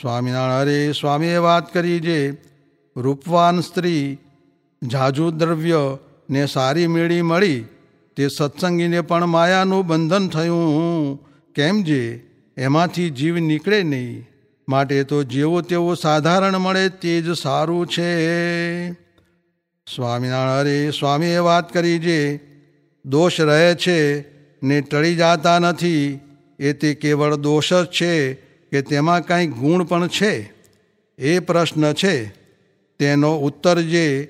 સ્વામિનારાયણ, અરે સ્વામીએ વાત કરી જે, રૂપવાન સ્ત્રી, જાજુ દ્રવ્ય ને સારી મેળી મળી, તે સત્સંગીને પણ માયાનું બંધન થયું. કેમ જે? એમાંથી જીવ નીકળે નહીં. માટે તો જેવો તેવો સાધારણ મળે તે જ સારું છે. સ્વામિનારાયણ, અરે સ્વામીએ વાત કરી જે, દોષ રહે છે ને ટળી જાતા નથી, એ તે કેવળ દોષ જ છે. કે તેમાં કાંઈ ગુણ પણ છે? એ પ્રશ્ન છે. તેનો ઉત્તર જે,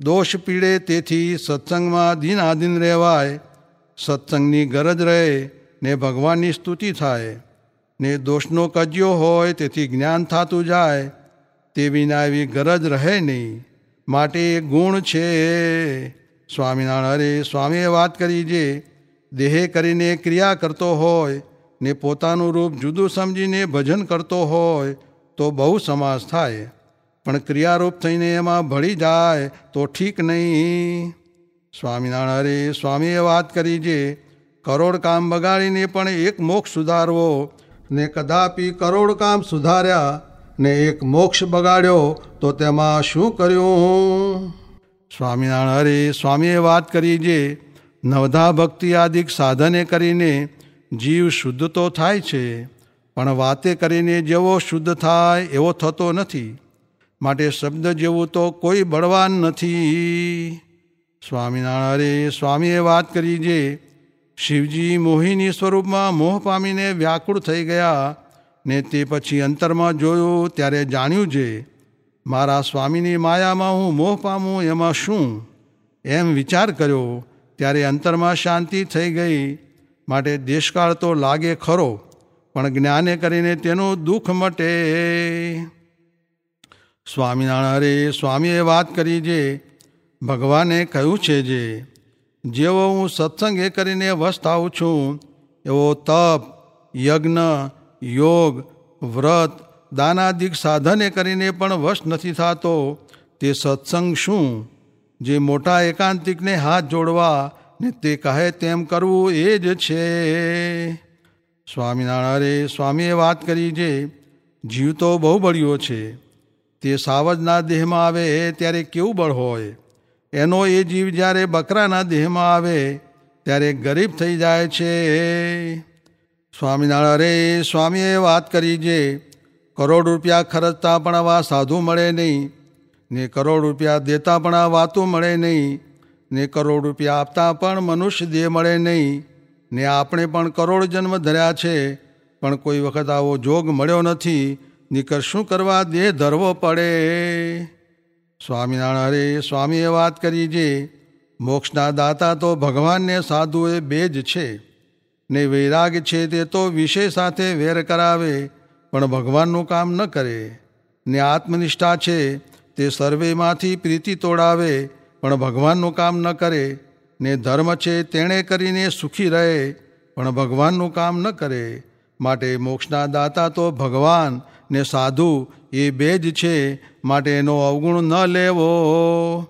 દોષ પીડે તેથી સત્સંગમાં દિન આધીન રહેવાય, સત્સંગની ગરજ રહે ને ભગવાનની સ્તુતિ થાય. ને દોષનો કજ્યો હોય તેથી જ્ઞાન થતું જાય તે વિના એવી ગરજ રહે નહીં. માટે ગુણ છે. સ્વામિનારાયણ, અરે સ્વામીએ વાત કરી જે, દેહે કરીને ક્રિયા કરતો હોય ને પોતાનું રૂપ જુદું સમજીને ભજન કરતો હોય તો બહુ સમાસ થાય. પણ ક્રિયારૂપ થઈને એમાં ભળી જાય તો ઠીક નહીં. સ્વામિનારાયણ, અરે સ્વામીએ વાત કરી જે, કરોડ કામ બગાડીને પણ એક મોક્ષ સુધારવો ને કદાપી કરોડ કામ સુધાર્યા ને એક મોક્ષ બગાડ્યો તો તેમાં શું કર્યું? સ્વામિનારાયણ, અરે સ્વામીએ વાત કરી જે, નવધા ભક્તિ આદિક સાધને કરીને જીવ શુદ્ધ તો થાય છે, પણ વાતે કરીને જેવો શુદ્ધ થાય એવો થતો નથી. માટે શબ્દ જેવું તો કોઈ બળવાન નથી. સ્વામિનારાયણ સ્વામીએ વાત કરી જે શિવજી મોહિની સ્વરૂપમાં મોહ પામીને વ્યાકુળ થઈ ગયા ને તે પછી અંતરમાં જોયું ત્યારે જાણ્યું છે મારા સ્વામીની માયામાં હું મોહ પામું એમાં શું? એમ વિચાર કર્યો, ત્યારે અંતરમાં શાંતિ થઈ ગઈ માટે દેશકાળ તો લાગે ખરો, પણ જ્ઞાને કરીને તેનું દુઃખ મટે. સ્વામિનારાયણ, અરે સ્વામીએ વાત કરી જે, ભગવાને કહ્યું છે જે, જેવો હું સત્સંગ એ કરીને વશ થાઉં છું, એવો તપ, યજ્ઞ, યોગ, વ્રત, દાનાદિક સાધને કરીને પણ વશ નથી થતો, તે સત્સંગ શું? જે મોટા એકાંતિકને હાથ જોડવા ને તે કહે તેમ કરવું એ જ છે. સ્વામિનારાયણ સ્વામીએ વાત કરી જે જીવ તો બહુ બળ્યો છે. તે સાવજના દેહમાં આવે ત્યારે કેવું બળ હોય? એનો એ જીવ જ્યારે બકરાના દેહમાં આવે ત્યારે ગરીબ થઈ જાય છે. સ્વામિનારાયણ સ્વામીએ વાત કરી જે કરોડ રૂપિયા ખર્ચતા પણ આવા સાધુ મળે નહીં ને કરોડ રૂપિયા દેતા પણ આ વાતો મળે નહીં. ને કરોડ રૂપિયા આપતા પણ મનુષ્ય દેહ મળે નહીં. ને આપણે પણ કરોડ જન્મ ધર્યા છે, પણ કોઈ વખત આવો જોગ મળ્યો નથી. નીકર શું કરવા દેહ ધરવો પડે? સ્વામિનારાયણ હરે, સ્વામીએ વાત કરી જે, મોક્ષના દાતા તો ભગવાનને સાધુ એ બે જ છે. ને વૈરાગ છે તે તો વિષય સાથે વેર કરાવે, પણ ભગવાનનું કામ ન કરે. ને આત્મનિષ્ઠા છે તે સર્વેમાંથી પ્રીતિ તોડાવે પણ ભગવાનનું કામ ન કરે, ને ધર્મ છે તેણે કરીને સુખી રહે, પણ ભગવાનનું કામ ન કરે. માટે મોક્ષના દાતા તો ભગવાન ને સાધુ એ બે જ છે, માટે એનો અવગુણ ન લેવો.